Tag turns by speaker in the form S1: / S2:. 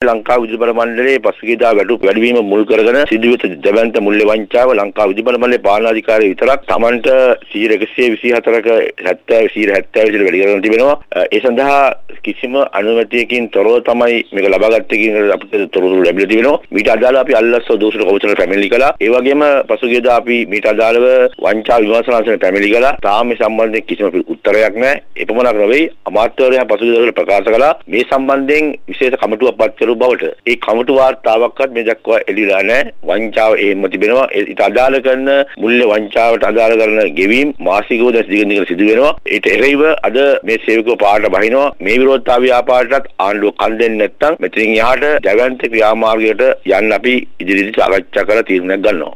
S1: ලංකා විදුබල මණ්ඩලයේ පසුගියදා වැඩු වැඩිවීම මුල් කරගෙන සිදුවෙත දැවැන්ත මුල්‍ය වංචාව ලංකා විදුබල මණ්ඩලයේ පාලනාධිකාරිය විතරක් Tamanට 124ක 70 170 විතර වැඩි කරගෙන තිබෙනවා. ඒ සඳහා කිසිම අනුමැතියකින් තොරව තමයි මේක ලබාගත්තේ කියන අපිට තොරතුරු ලැබිලා තිබෙනවා. මීට අදාළව අපි අල්ලස්ව දෝෂණ කොමිසමට පැමිණිලි කළා. ඒ වගේම පසුගියදා අපි මීට අදාළව වංචා විමර්ශනාංශයට පැමිණිලි කළා. තාම මේ සම්බන්ධයෙන් කිසිම උත්තරයක් නැහැ. එපමණක් නෙවෙයි අමාත්‍යවරයා පසුගියදා ප්‍රකාශ කළා මේ සම්බන්ධයෙන් විශේෂ කමිටුවක් පත් කරු බවට. ඒ කමිටු වාර්තාවක්වත් මේ දක්වා එළිලා නැහැ. වංචාව එහෙම තිබෙනවා. ඊට අදාළ කරන මුල්‍ය වංචාවට අදාළ කරන ගෙවීම් මාසිකව දැස් දිගින් දිගට සිදු වෙනවා. ඊට එරෙහිව අද මේ සේවකව පාට බහිනවා. මේ විරෝධතා ව්‍යාපාරයටත් ආණ්ඩුව කන් දෙන්නේ නැත්නම් මෙතනින් එහාට ජයවන්ත ක්‍රියාමාර්ගයට යන්න අපි ඉදිරියට සාකච්ඡා කරලා තීරණයක් ගන්නවා.